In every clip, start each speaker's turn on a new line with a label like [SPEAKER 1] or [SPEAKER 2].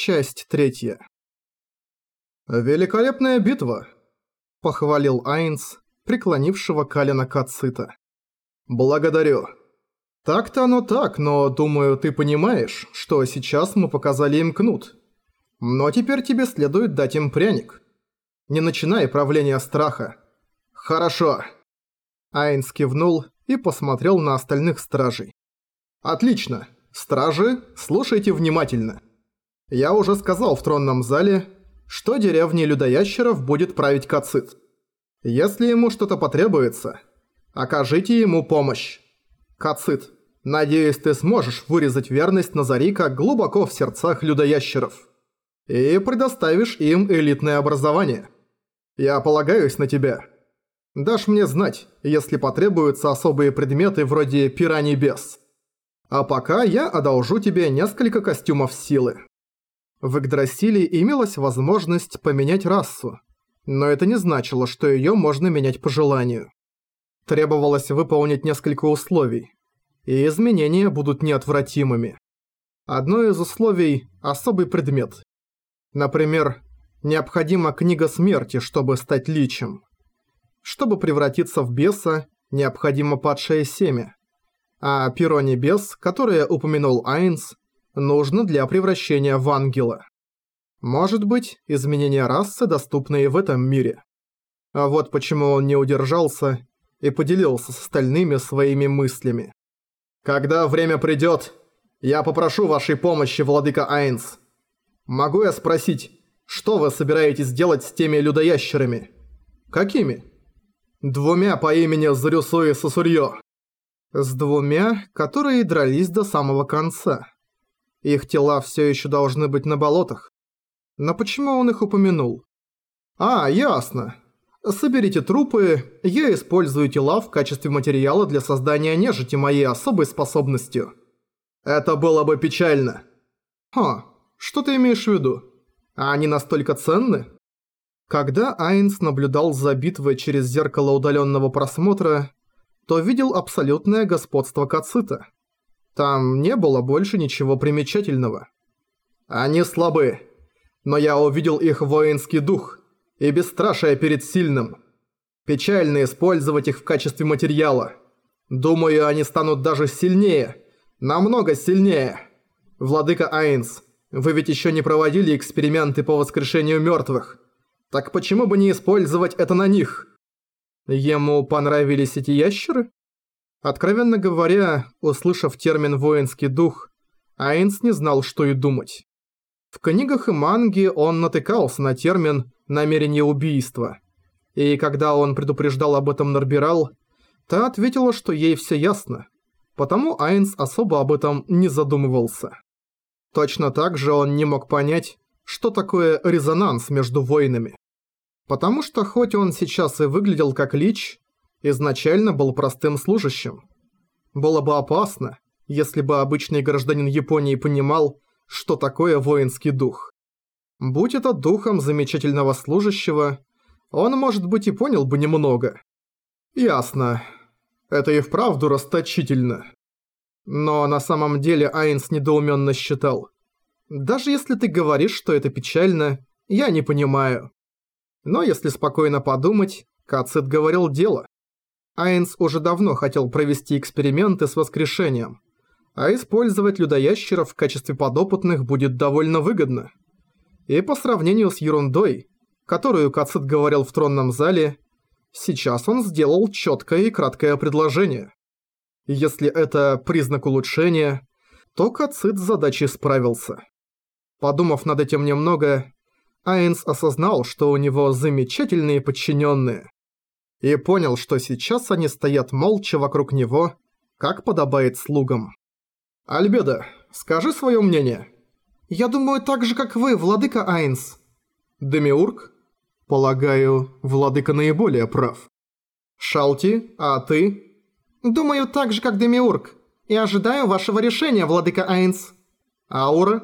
[SPEAKER 1] Часть третья. «Великолепная битва!» – похвалил Айнс, преклонившего Калина Кацита. «Благодарю. Так-то оно так, но, думаю, ты понимаешь, что сейчас мы показали им кнут. Но теперь тебе следует дать им пряник. Не начинай правление страха. Хорошо!» Айнс кивнул и посмотрел на остальных стражей. «Отлично! Стражи, слушайте внимательно!» Я уже сказал в тронном зале, что деревней людоящеров будет править Кацит. Если ему что-то потребуется, окажите ему помощь. Кацит, надеюсь, ты сможешь вырезать верность Назарика глубоко в сердцах людоящеров. И предоставишь им элитное образование. Я полагаюсь на тебя. Дашь мне знать, если потребуются особые предметы вроде пера небес. А пока я одолжу тебе несколько костюмов силы. В Игдрасиле имелась возможность поменять расу, но это не значило, что её можно менять по желанию. Требовалось выполнить несколько условий, и изменения будут неотвратимыми. Одно из условий – особый предмет. Например, необходима книга смерти, чтобы стать личем. Чтобы превратиться в беса, необходимо падшее семя. А перо небес, которое упомянул Айнс, нужно для превращения в ангела. Может быть, изменения расы доступны и в этом мире. А вот почему он не удержался и поделился с остальными своими мыслями. «Когда время придёт, я попрошу вашей помощи, владыка Айнс. Могу я спросить, что вы собираетесь делать с теми людоящерами? Какими? Двумя по имени Зарюсу и Сосурьё. С двумя, которые дрались до самого конца. Их тела все еще должны быть на болотах. Но почему он их упомянул? А, ясно. Соберите трупы, я использую тела в качестве материала для создания нежити моей особой способностью. Это было бы печально. Ха, что ты имеешь в виду? Они настолько ценны? Когда Айнс наблюдал за битвой через зеркало удаленного просмотра, то видел абсолютное господство Кацита. Там не было больше ничего примечательного. Они слабы, но я увидел их воинский дух и бесстрашие перед сильным. Печально использовать их в качестве материала. Думаю, они станут даже сильнее, намного сильнее. Владыка Айнс, вы ведь еще не проводили эксперименты по воскрешению мертвых. Так почему бы не использовать это на них? Ему понравились эти ящеры? Откровенно говоря, услышав термин «воинский дух», Айнс не знал, что и думать. В книгах и манге он натыкался на термин «намерение убийства». И когда он предупреждал об этом Норбирал, та ответила, что ей все ясно. Потому Айнс особо об этом не задумывался. Точно так же он не мог понять, что такое резонанс между воинами. Потому что хоть он сейчас и выглядел как лич, изначально был простым служащим. Было бы опасно, если бы обычный гражданин Японии понимал, что такое воинский дух. Будь это духом замечательного служащего, он, может быть, и понял бы немного. Ясно. Это и вправду расточительно. Но на самом деле Айнс недоуменно считал. Даже если ты говоришь, что это печально, я не понимаю. Но если спокойно подумать, Кацит говорил дело. Айнс уже давно хотел провести эксперименты с воскрешением, а использовать людоящеров в качестве подопытных будет довольно выгодно. И по сравнению с ерундой, которую Кацит говорил в тронном зале, сейчас он сделал четкое и краткое предложение. Если это признак улучшения, то Кацит с задачей справился. Подумав над этим немного, Айнс осознал, что у него замечательные подчиненные и понял, что сейчас они стоят молча вокруг него, как подобает слугам. «Альбеда, скажи свое мнение». «Я думаю так же, как вы, владыка Айнс». «Демиург?» «Полагаю, владыка наиболее прав». «Шалти, а ты?»
[SPEAKER 2] «Думаю так же, как Демиург, и ожидаю вашего решения, владыка Айнс».
[SPEAKER 1] «Аура?»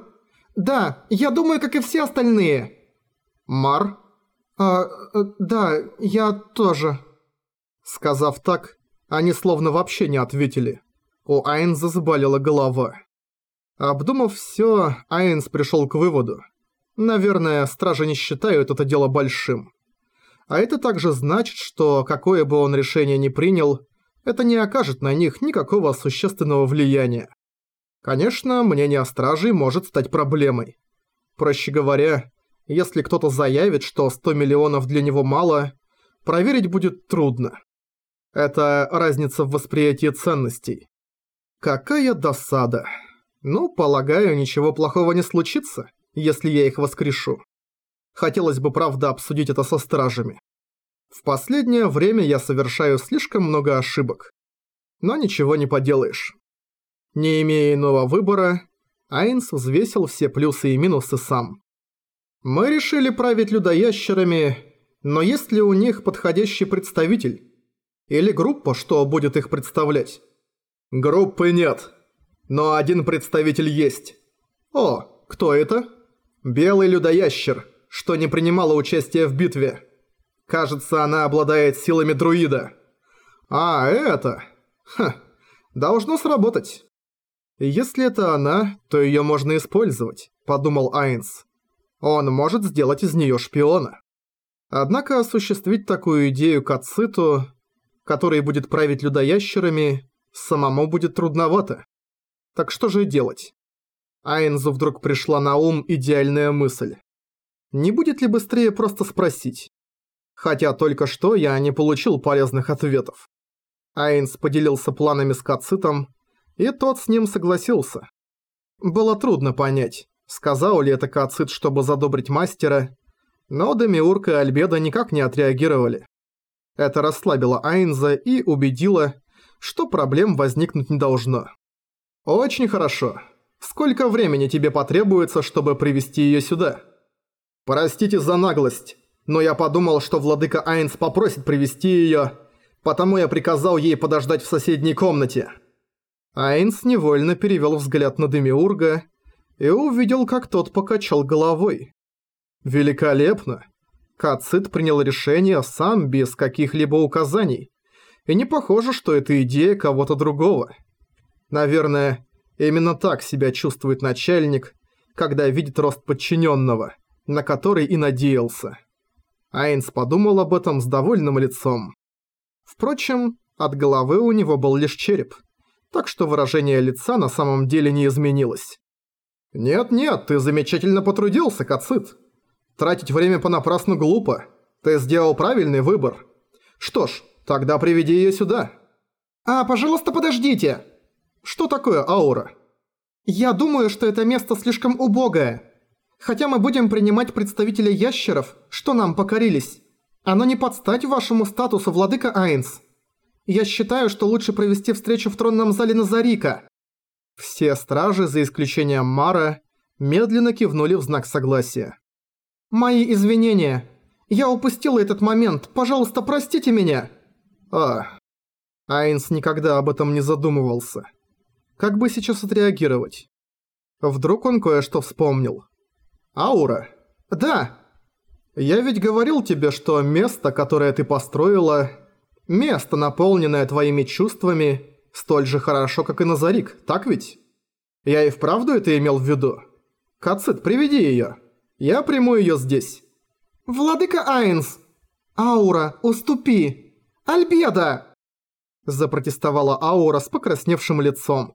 [SPEAKER 2] «Да, я думаю, как и все остальные».
[SPEAKER 1] «Мар?»
[SPEAKER 2] «А, э, да, я тоже».
[SPEAKER 1] Сказав так, они словно вообще не ответили. У Айнза заболела голова. Обдумав всё, Айнс пришёл к выводу. Наверное, стражи не считают это дело большим. А это также значит, что какое бы он решение ни принял, это не окажет на них никакого существенного влияния. Конечно, мнение стражей может стать проблемой. Проще говоря, если кто-то заявит, что 100 миллионов для него мало, проверить будет трудно. Это разница в восприятии ценностей. Какая досада. Ну, полагаю, ничего плохого не случится, если я их воскрешу. Хотелось бы, правда, обсудить это со стражами. В последнее время я совершаю слишком много ошибок. Но ничего не поделаешь. Не имея иного выбора, Айнс взвесил все плюсы и минусы сам. Мы решили править людоящерами, но есть ли у них подходящий представитель? Или группа, что будет их представлять? Группы нет, но один представитель есть. О, кто это? Белый людоящер что не принимала участия в битве. Кажется, она обладает силами друида. А, это... Ха, должно сработать. Если это она, то её можно использовать, подумал Айнс. Он может сделать из неё шпиона. Однако осуществить такую идею Кациту, который будет править людоящерами, самому будет трудновато. Так что же делать? Айнзу вдруг пришла на ум идеальная мысль. Не будет ли быстрее просто спросить? Хотя только что я не получил полезных ответов. Айнс поделился планами с Кацитом, и тот с ним согласился. Было трудно понять, сказал ли это Кацит, чтобы задобрить мастера, но Демиург и Альбеда никак не отреагировали. Это расслабило Айнза и убедило, что проблем возникнуть не должно. «Очень хорошо. Сколько времени тебе потребуется, чтобы привести её сюда?» «Простите за наглость, но я подумал, что владыка Айнс попросит привести её, потому я приказал ей подождать в соседней комнате». Айнс невольно перевёл взгляд на Демиурга и увидел, как тот покачал головой. «Великолепно!» Кацит принял решение сам без каких-либо указаний. И не похоже, что это идея кого-то другого. Наверное, именно так себя чувствует начальник, когда видит рост подчиненного на который и надеялся. Айнс подумал об этом с довольным лицом. Впрочем, от головы у него был лишь череп, так что выражение лица на самом деле не изменилось. «Нет-нет, ты замечательно потрудился, Кацит. Тратить время понапрасну глупо. Ты сделал правильный выбор. Что ж, тогда приведи её сюда».
[SPEAKER 2] «А, пожалуйста, подождите!»
[SPEAKER 1] «Что такое аура?»
[SPEAKER 2] «Я думаю, что это место слишком убогое. Хотя мы будем принимать представителей ящеров, что нам покорились. Оно не подстать вашему статусу, владыка Айнс. Я считаю, что лучше провести встречу в тронном зале Назарика».
[SPEAKER 1] Все стражи, за исключением Мара, медленно кивнули в знак согласия.
[SPEAKER 2] «Мои извинения. Я упустила этот момент. Пожалуйста, простите меня».
[SPEAKER 1] А. Айнс никогда об этом не задумывался. Как бы сейчас отреагировать? Вдруг он кое-что вспомнил. Аура. Да. Я ведь говорил тебе, что место, которое ты построила, место, наполненное твоими чувствами, столь же хорошо, как и Назарик, так ведь? Я и вправду это имел в виду. Кацит, приведи её. Я приму её здесь.
[SPEAKER 2] Владыка Айнс! Аура, уступи! Альбеда!
[SPEAKER 1] Запротестовала Аура с покрасневшим лицом.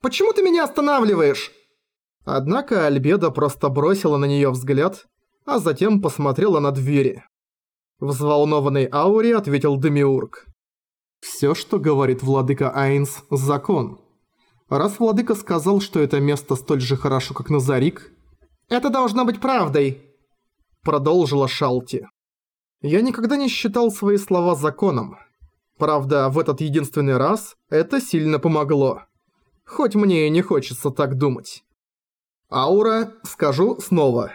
[SPEAKER 2] «Почему ты меня останавливаешь?»
[SPEAKER 1] Однако Альбеда просто бросила на неё взгляд, а затем посмотрела на двери. Взволнованный Аури ответил Демиург. «Всё, что говорит владыка Айнс, закон. Раз владыка сказал, что это место столь же хорошо, как Назарик...»
[SPEAKER 2] «Это должно быть правдой», —
[SPEAKER 1] продолжила Шалти. «Я никогда не считал свои слова законом. Правда, в этот единственный раз это сильно помогло. Хоть мне и не хочется так думать». Аура, скажу снова.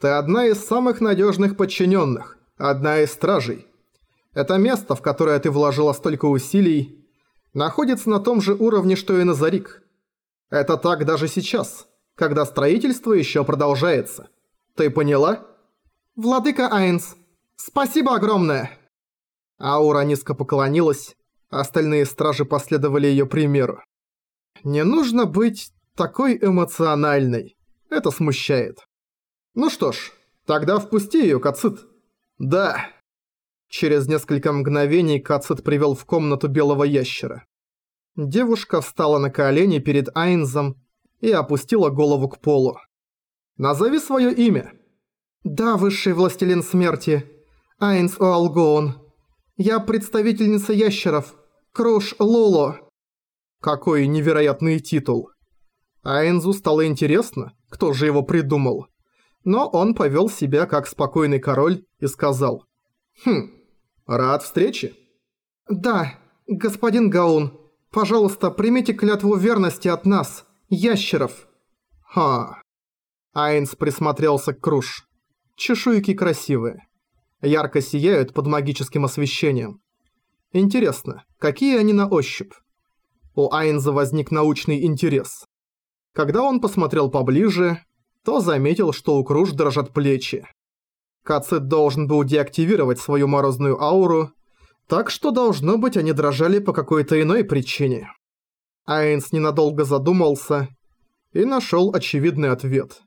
[SPEAKER 1] Ты одна из самых надежных подчиненных, одна из стражей. Это место, в которое ты вложила столько усилий, находится на том же уровне, что и Назарик. Это так даже сейчас, когда строительство еще продолжается. Ты поняла?
[SPEAKER 2] Владыка Айнс, спасибо огромное.
[SPEAKER 1] Аура низко поклонилась, остальные стражи последовали ее примеру. Не нужно быть Такой эмоциональный. Это смущает. Ну что ж, тогда впусти её, Кацит. Да. Через несколько мгновений Кацит привел в комнату белого ящера. Девушка встала на колени перед Айнзом и опустила голову к полу. «Назови свое имя».
[SPEAKER 2] «Да, высший властелин смерти. Айнс Оалгоун. Я представительница ящеров. Круш Луло».
[SPEAKER 1] Какой невероятный титул. Айнзу стало интересно, кто же его придумал. Но он повел себя как спокойный король и сказал. «Хм, рад встрече».
[SPEAKER 2] «Да, господин Гаун, пожалуйста, примите клятву верности от нас, ящеров».
[SPEAKER 1] «Ха». Айнс присмотрелся к Круш. Чешуйки красивые. Ярко сияют под магическим освещением. Интересно, какие они на ощупь? У Айнза возник научный интерес. Когда он посмотрел поближе, то заметил, что у Круш дрожат плечи. Кацит должен был деактивировать свою морозную ауру, так что, должно быть, они дрожали по какой-то иной причине. Айнс ненадолго задумался и нашел очевидный ответ.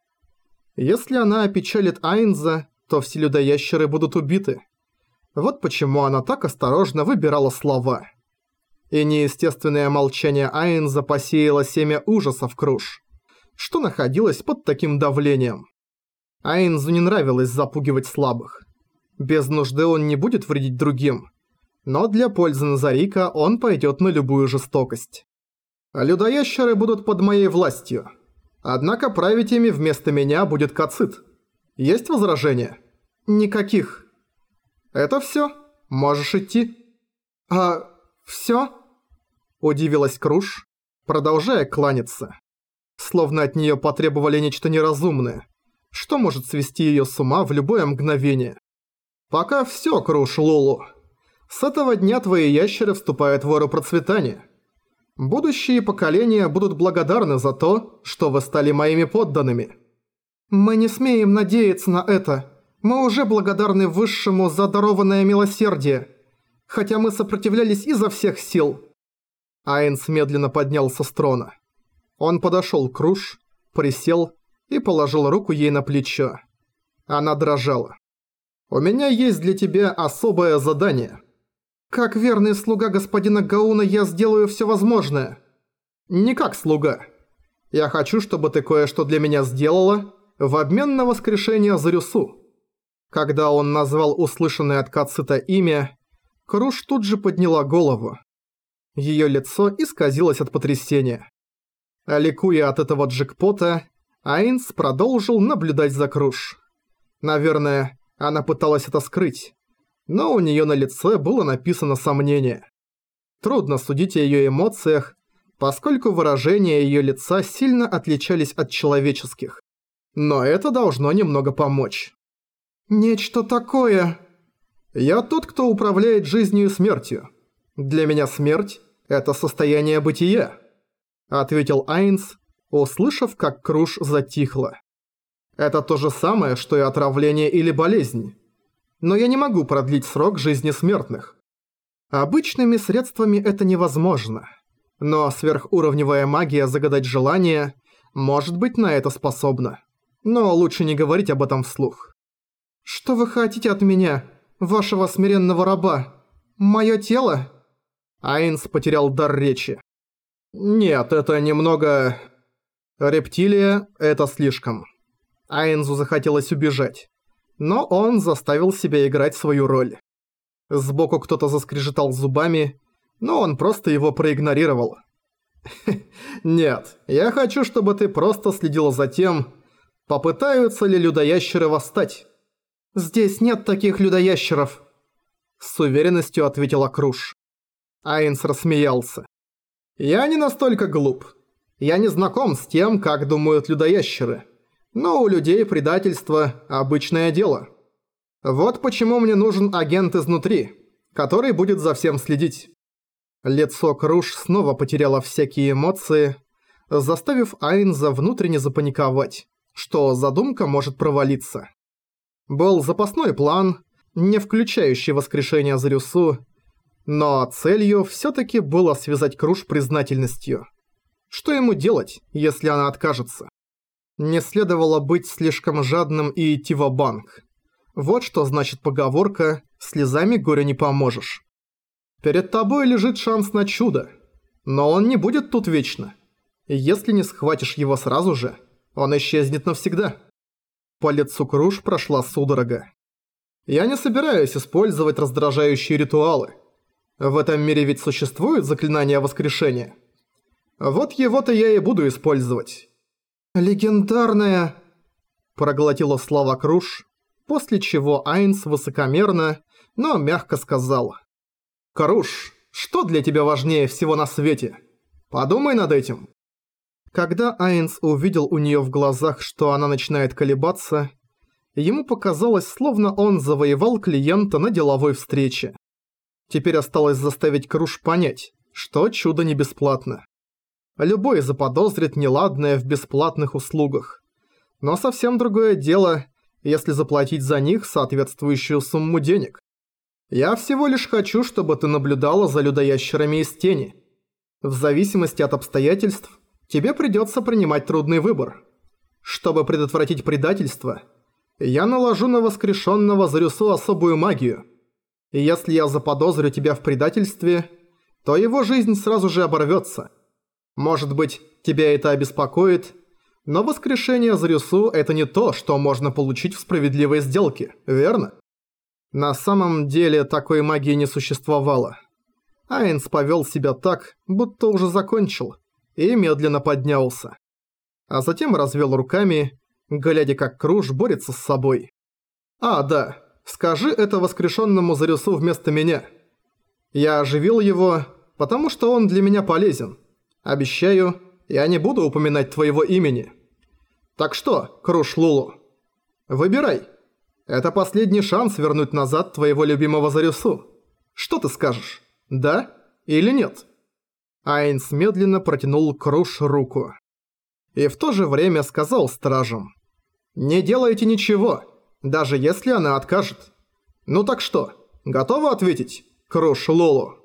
[SPEAKER 1] Если она опечалит Айнза, то все людоящеры будут убиты. Вот почему она так осторожно выбирала слова. И неестественное молчание Айнза посеяло семя ужаса в Круш что находилась под таким давлением. Айнзу не нравилось запугивать слабых. Без нужды он не будет вредить другим, но для пользы Назарика он пойдет на любую жестокость. Людоящеры будут под моей властью. Однако править ими вместо меня будет Кацит. Есть возражения?
[SPEAKER 2] Никаких.
[SPEAKER 1] Это все. Можешь идти.
[SPEAKER 2] А... все?
[SPEAKER 1] Удивилась Круш, продолжая кланяться словно от нее потребовали нечто неразумное, что может свести ее с ума в любое мгновение. Пока все, Круш Лулу. С этого дня твои ящеры вступают в эру процветания. Будущие поколения будут благодарны за то, что вы стали моими подданными.
[SPEAKER 2] Мы не смеем надеяться на это. Мы уже благодарны Высшему за дарованное милосердие. Хотя мы сопротивлялись изо всех сил.
[SPEAKER 1] Айнс медленно поднялся с трона. Он подошел к Руш, присел и положил руку ей на плечо. Она дрожала. «У меня есть для тебя особое задание».
[SPEAKER 2] «Как верный слуга господина Гауна я сделаю все возможное».
[SPEAKER 1] «Не как слуга. Я хочу, чтобы ты кое-что для меня сделала в обмен на воскрешение Зарюсу». Когда он назвал услышанное от Кацита имя, Круш тут же подняла голову. Её лицо исказилось от потрясения. А ликуя от этого джекпота, Айнс продолжил наблюдать за Круш. Наверное, она пыталась это скрыть, но у неё на лице было написано сомнение. Трудно судить о её эмоциях, поскольку выражения её лица сильно отличались от человеческих. Но это должно немного помочь.
[SPEAKER 2] «Нечто такое...»
[SPEAKER 1] «Я тот, кто управляет жизнью и смертью. Для меня смерть – это состояние бытия». – ответил Айнс, услышав, как Круш затихла. «Это то же самое, что и отравление или болезнь. Но я не могу продлить срок жизни смертных. Обычными средствами это невозможно. Но сверхуровневая магия загадать желание может быть на это способна. Но лучше не говорить об этом вслух.
[SPEAKER 2] «Что вы хотите от меня, вашего смиренного раба? Моё тело?»
[SPEAKER 1] Айнс потерял дар речи. Нет, это немного... Рептилия – это слишком. Айнзу захотелось убежать. Но он заставил себя играть свою роль. Сбоку кто-то заскрежетал зубами, но он просто его проигнорировал. «Нет, я хочу, чтобы ты просто следила за тем, попытаются ли людоящеры восстать».
[SPEAKER 2] «Здесь нет таких людоящеров», —
[SPEAKER 1] с уверенностью ответила Круш. Айнс рассмеялся. Я не настолько глуп. Я не знаком с тем, как думают людоящеры. Но у людей предательство – обычное дело. Вот почему мне нужен агент изнутри, который будет за всем следить. Лицо Круш снова потеряло всякие эмоции, заставив Айнза внутренне запаниковать, что задумка может провалиться. Был запасной план, не включающий воскрешение Зарюсу, но целью всё-таки было связать Круш признательностью. Что ему делать, если она откажется? Не следовало быть слишком жадным и идти в банк Вот что значит поговорка «слезами горя не поможешь». Перед тобой лежит шанс на чудо, но он не будет тут вечно. Если не схватишь его сразу же, он исчезнет навсегда. По лицу Круш прошла судорога. Я не собираюсь использовать раздражающие ритуалы. В этом мире ведь существует заклинание воскрешения. Вот его-то я и буду использовать.
[SPEAKER 2] «Легендарная...»
[SPEAKER 1] Проглотила слова Круш, после чего Айнс высокомерно, но мягко сказал. «Круш, что для тебя важнее всего на свете? Подумай над этим». Когда Айнс увидел у нее в глазах, что она начинает колебаться, ему показалось, словно он завоевал клиента на деловой встрече. Теперь осталось заставить Круш понять, что чудо не бесплатно. Любой заподозрит неладное в бесплатных услугах. Но совсем другое дело, если заплатить за них соответствующую сумму денег. Я всего лишь хочу, чтобы ты наблюдала за людоящерами из тени. В зависимости от обстоятельств, тебе придется принимать трудный выбор. Чтобы предотвратить предательство, я наложу на воскрешенного Зарюсу особую магию. И если я заподозрю тебя в предательстве, то его жизнь сразу же оборвется. Может быть, тебя это обеспокоит, но воскрешение Зарюсу – это не то, что можно получить в справедливой сделке, верно? На самом деле такой магии не существовало. Айнс повел себя так, будто уже закончил, и медленно поднялся. А затем развел руками, глядя как Круж борется с собой. «А, да, скажи это воскрешенному Зарюсу вместо меня. Я оживил его, потому что он для меня полезен. Обещаю, я не буду упоминать твоего имени. Так что, Круш Лулу, выбирай. Это последний шанс вернуть назад твоего любимого Зарюсу. Что ты скажешь, да или нет?» Айнс медленно протянул Круш руку. И в то же время сказал стражам. «Не делайте ничего, даже если она откажет. Ну так что, готова ответить, Круш Лолу?»